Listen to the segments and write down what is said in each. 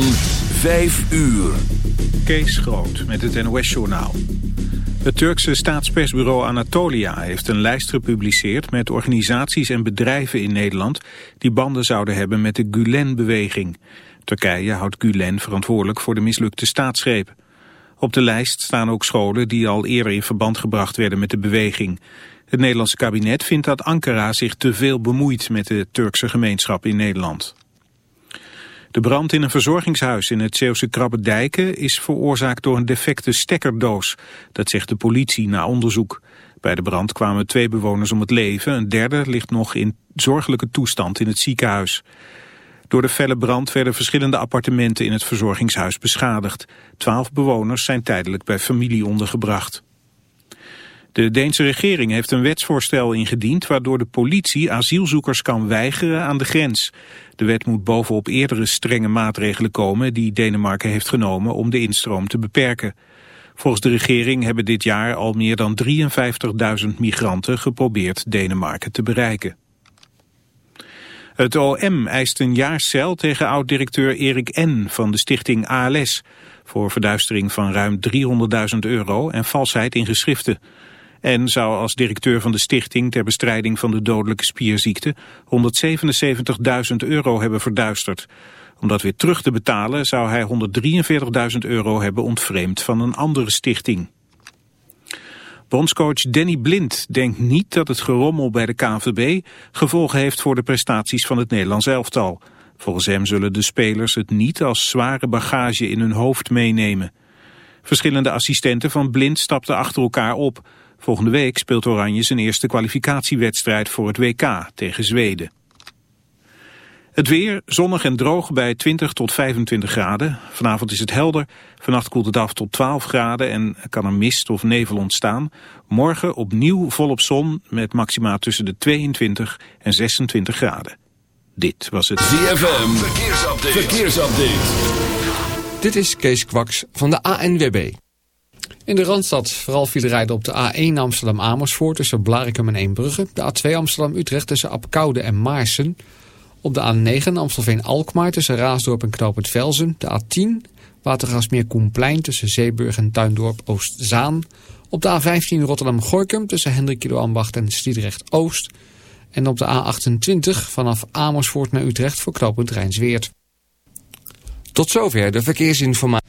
van 5 uur. Kees Groot met het NOS-journaal. Het Turkse staatspersbureau Anatolia heeft een lijst gepubliceerd... met organisaties en bedrijven in Nederland... die banden zouden hebben met de Gulen-beweging. Turkije houdt Gulen verantwoordelijk voor de mislukte staatsgreep. Op de lijst staan ook scholen die al eerder in verband gebracht werden met de beweging. Het Nederlandse kabinet vindt dat Ankara zich te veel bemoeit met de Turkse gemeenschap in Nederland. De brand in een verzorgingshuis in het Zeeuwse Krabbedijken is veroorzaakt door een defecte stekkerdoos. Dat zegt de politie na onderzoek. Bij de brand kwamen twee bewoners om het leven. Een derde ligt nog in zorgelijke toestand in het ziekenhuis. Door de felle brand werden verschillende appartementen in het verzorgingshuis beschadigd. Twaalf bewoners zijn tijdelijk bij familie ondergebracht. De Deense regering heeft een wetsvoorstel ingediend waardoor de politie asielzoekers kan weigeren aan de grens. De wet moet bovenop eerdere strenge maatregelen komen die Denemarken heeft genomen om de instroom te beperken. Volgens de regering hebben dit jaar al meer dan 53.000 migranten geprobeerd Denemarken te bereiken. Het OM eist een jaar cel tegen oud-directeur Erik N. van de stichting ALS... voor verduistering van ruim 300.000 euro en valsheid in geschriften en zou als directeur van de stichting ter bestrijding van de dodelijke spierziekte 177.000 euro hebben verduisterd. Om dat weer terug te betalen zou hij 143.000 euro hebben ontvreemd van een andere stichting. Bondscoach Danny Blind denkt niet dat het gerommel bij de KNVB gevolgen heeft voor de prestaties van het Nederlands elftal. Volgens hem zullen de spelers het niet als zware bagage in hun hoofd meenemen. Verschillende assistenten van Blind stapten achter elkaar op. Volgende week speelt Oranje zijn eerste kwalificatiewedstrijd voor het WK tegen Zweden. Het weer, zonnig en droog bij 20 tot 25 graden. Vanavond is het helder, vannacht koelt het af tot 12 graden en kan er mist of nevel ontstaan. Morgen opnieuw volop zon met maxima tussen de 22 en 26 graden. Dit was het ZFM Verkeersupdate. Verkeersupdate. Dit is Kees Kwaks van de ANWB. In de Randstad vooral viel rijden op de A1 Amsterdam-Amersfoort tussen Blarikum en Eembrugge. De A2 Amsterdam-Utrecht tussen Apkoude en Maarsen. Op de A9 Amstelveen-Alkmaar tussen Raasdorp en Knoopend Velzen. De A10 Watergasmeer Koenplein tussen Zeeburg en Tuindorp Oost-Zaan. Op de A15 Rotterdam-Gorkum tussen Hendrik Ambacht en Sliedrecht-Oost. En op de A28 vanaf Amersfoort naar Utrecht voor Rijnsweert. Tot zover de verkeersinformatie.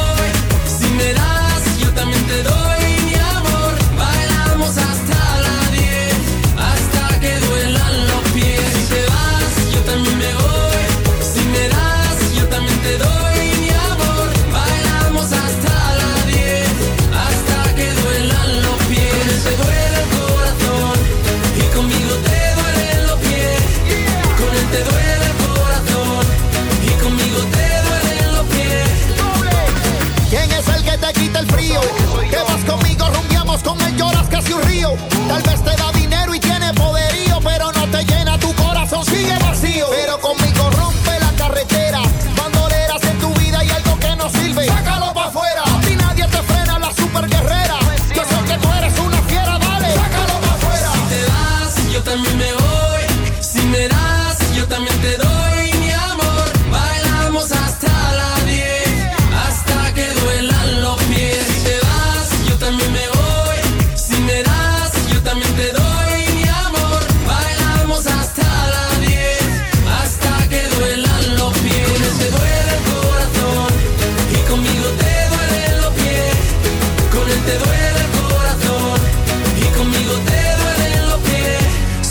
Tal vez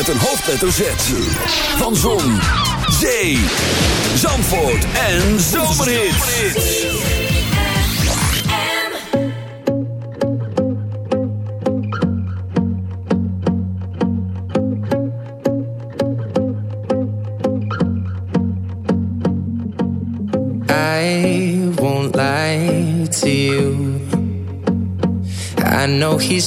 Met een hoofdletter Z. Van Zon, Zee, Zandvoort en Zomerhits. Won't to he's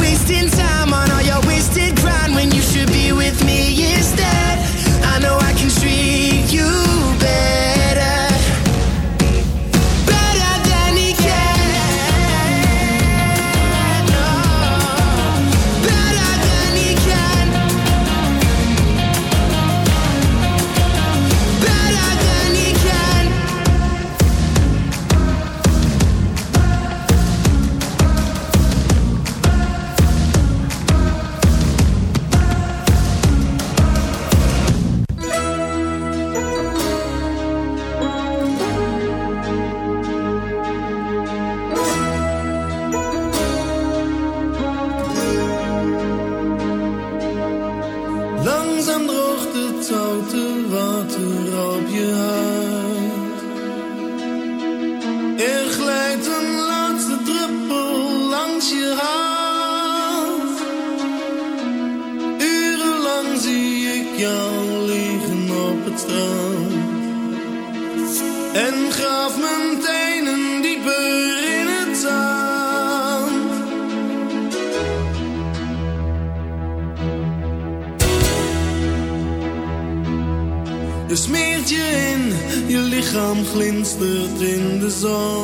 zone.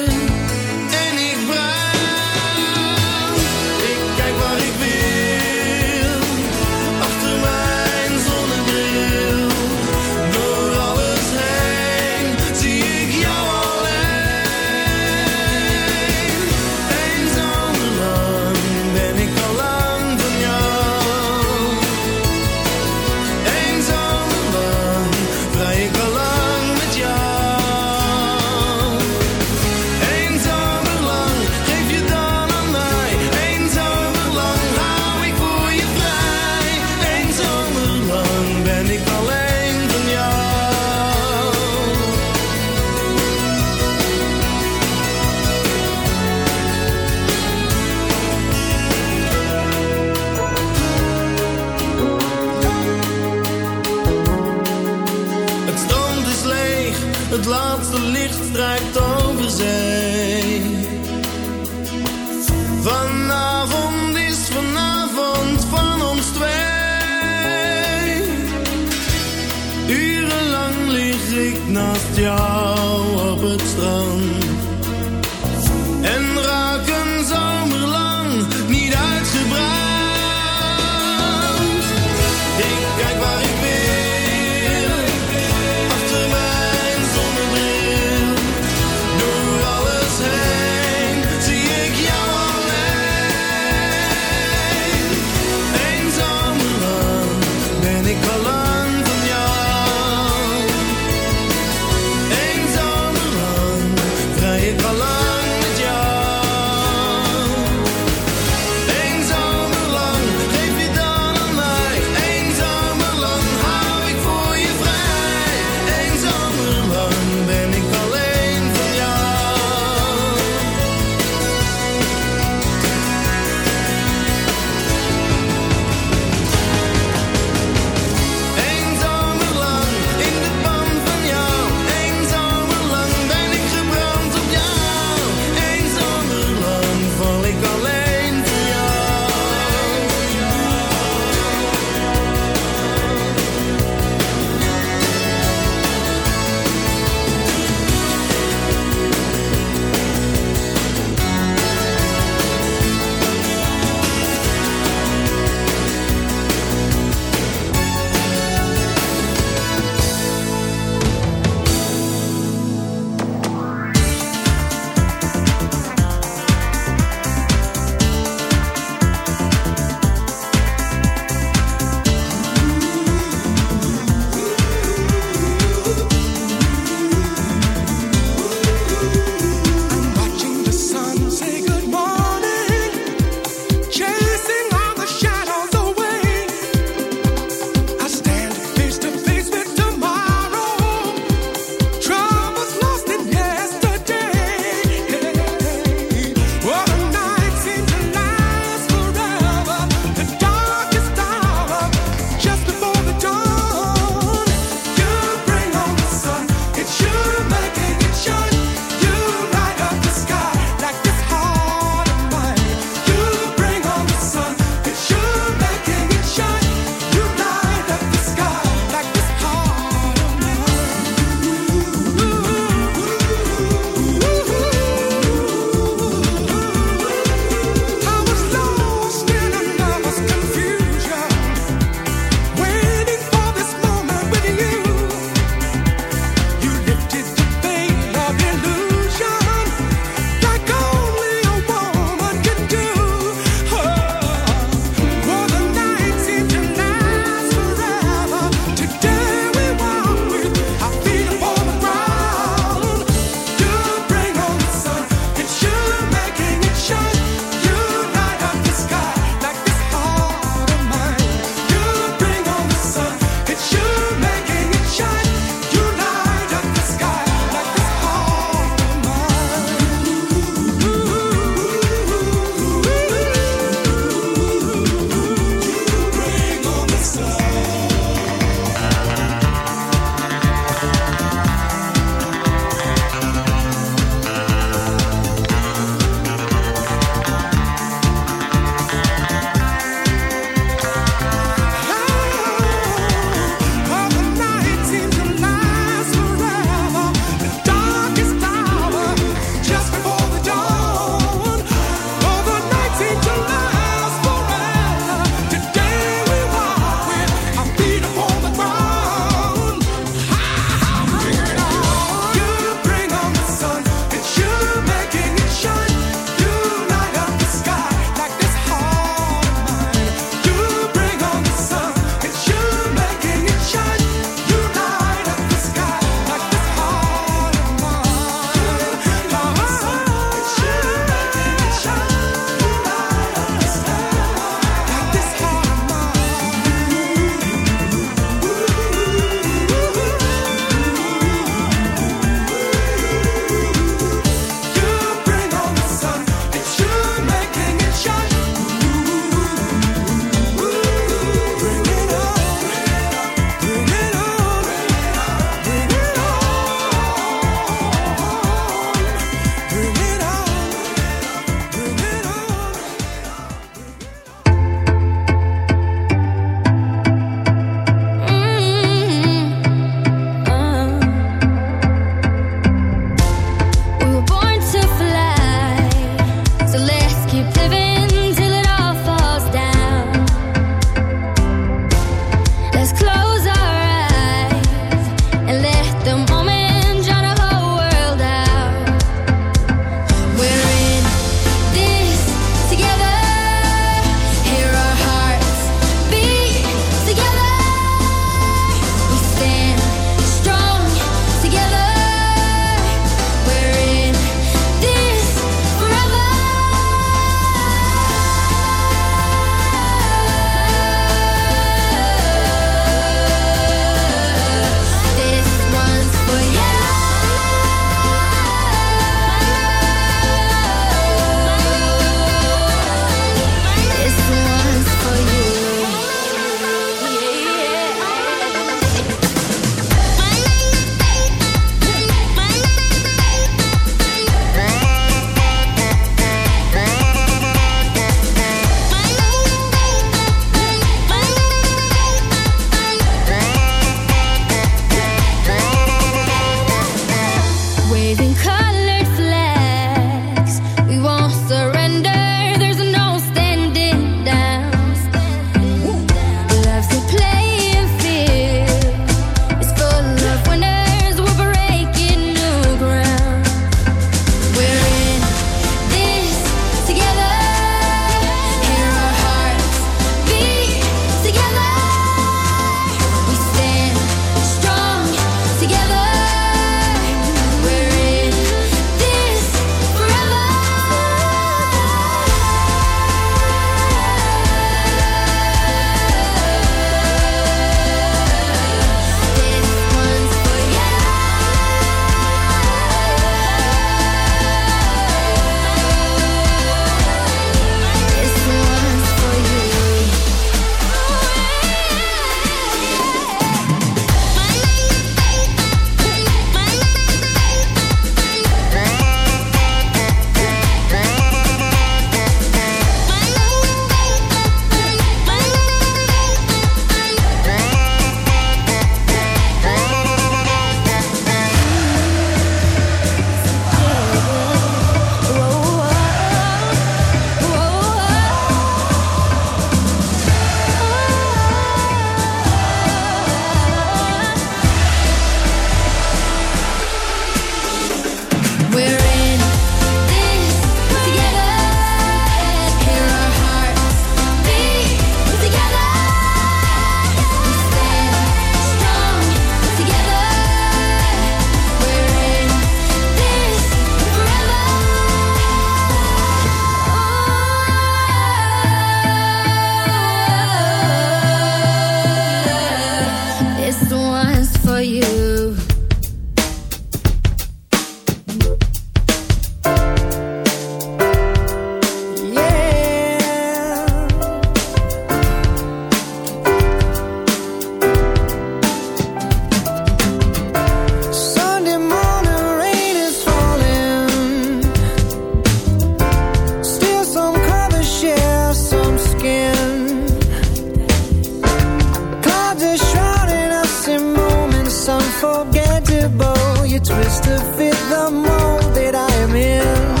bow, you twist to fit the mold that I am in.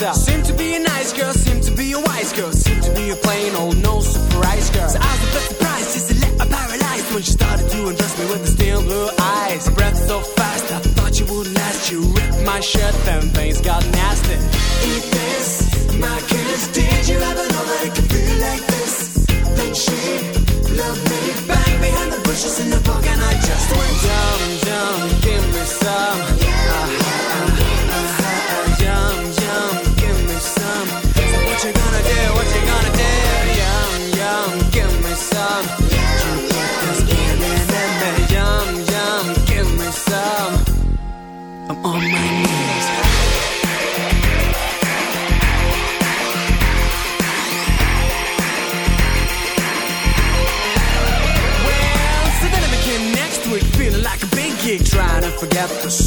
stop. Seem to be a nice girl, seem to be a wise girl, seem to be a plain old no surprise girl. So I was a bit surprised, just a little paralyzed when she started to undress me with the steel blue eyes. Her breath so fast, I thought you would last. You ripped my shirt, then things got nasty. Eat this, my kiss. Did you ever know that it could feel like this? Then she loved me, bang behind the bushes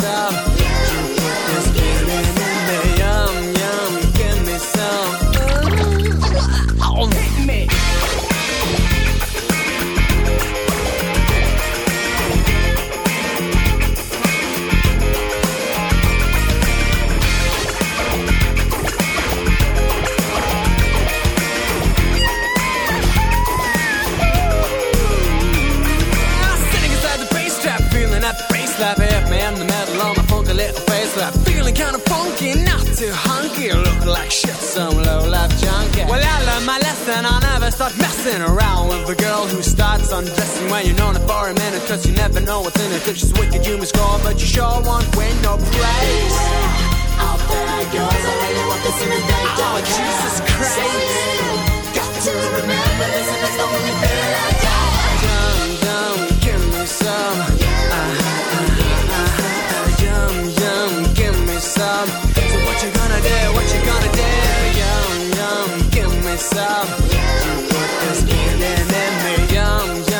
give start messing around with a girl who starts undressing when you're known for a minute, cause you never know what's in it. If she's wicked, you must score, but you sure won't win no praise. Out there goes, I really want to see me Oh, Jesus Christ. Got to remember this if it's the only thing I got. Yum, yum, give me some. Uh-huh, uh-huh, some. You put this feeling in me. Yum, yum,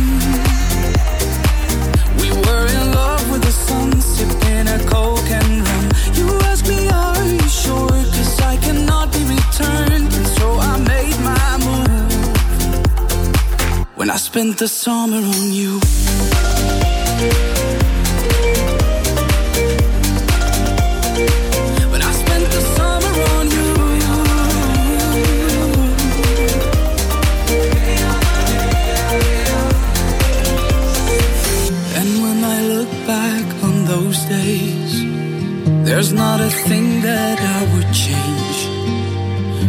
Spent the summer on you. When I spent the summer on you. And when I look back on those days, there's not a thing that I would change.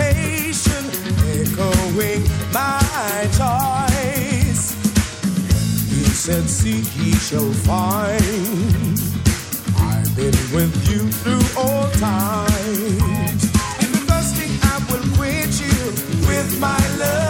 Echoing my choice. He said, Seek, ye shall find. I've been with you through all times. If you're thirsty, I will quench you with my love.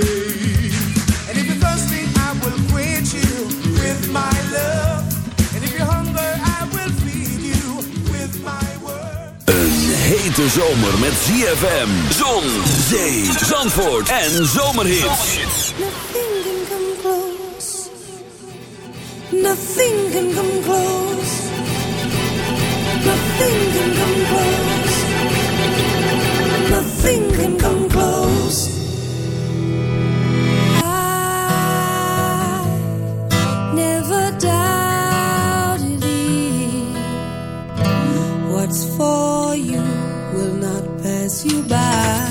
Hete zomer met ZFM, zon, zee, zandvoort en zomerhits. Nothing can come close. Nothing can come close. Nothing can come close. For you will not pass you by.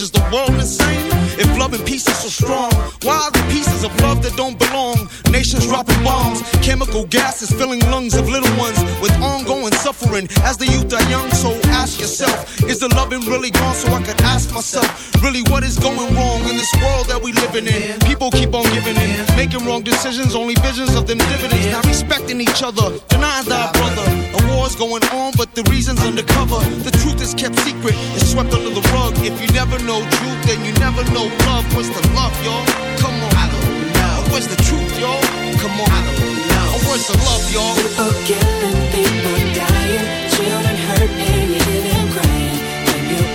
As the world is same. In love and peace is so strong. Why are the pieces of love that don't belong? Nations dropping bombs, chemical gas is filling lungs of little ones with ongoing suffering. As the youth are young, so ask yourself, is the loving really gone? So I could ask myself, really, what is going wrong in this world that we living in? People keep on giving in, making wrong decisions, only visions of them dividends. Not respecting each other, denying thy brother. A war's going on, but the reason's undercover. The truth is kept secret, it's swept under the rug. If you never know truth, then you never know love. What's the love, y'all? Come on, I don't know. Where's the truth, y'all? Come on, I don't know. Where's the love, y'all? People killing, people dying, children hurt and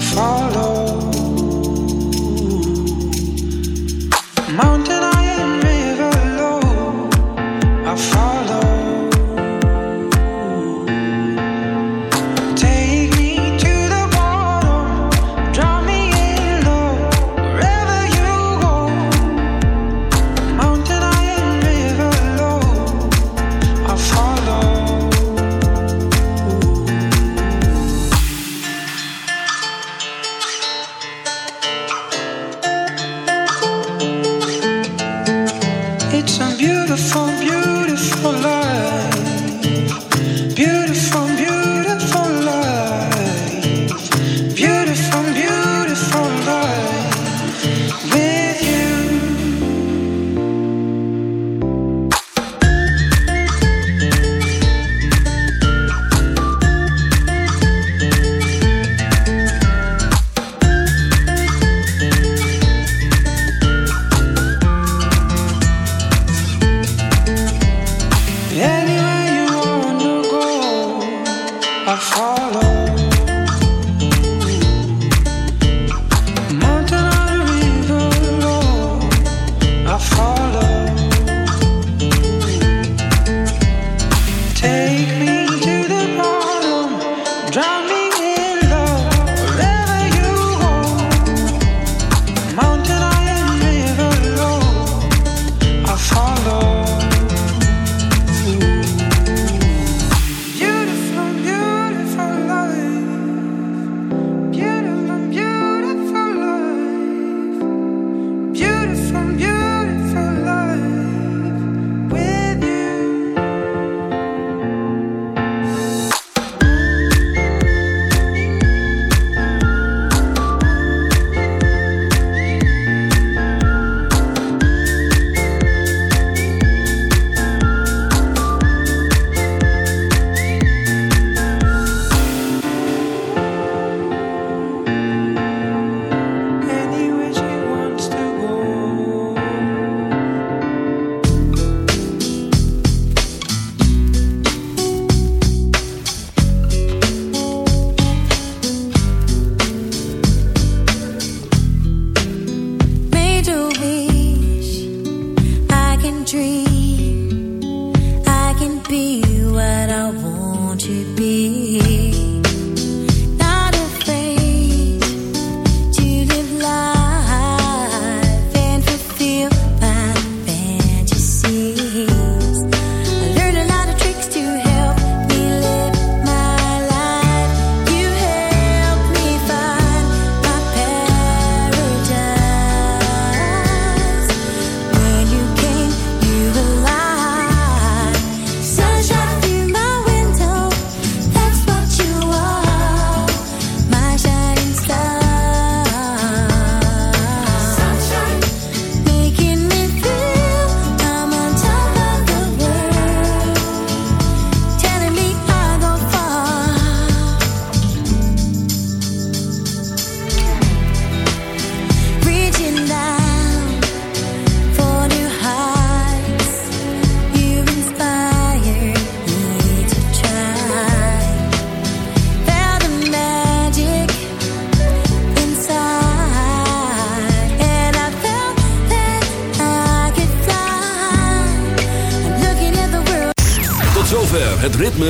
Follow.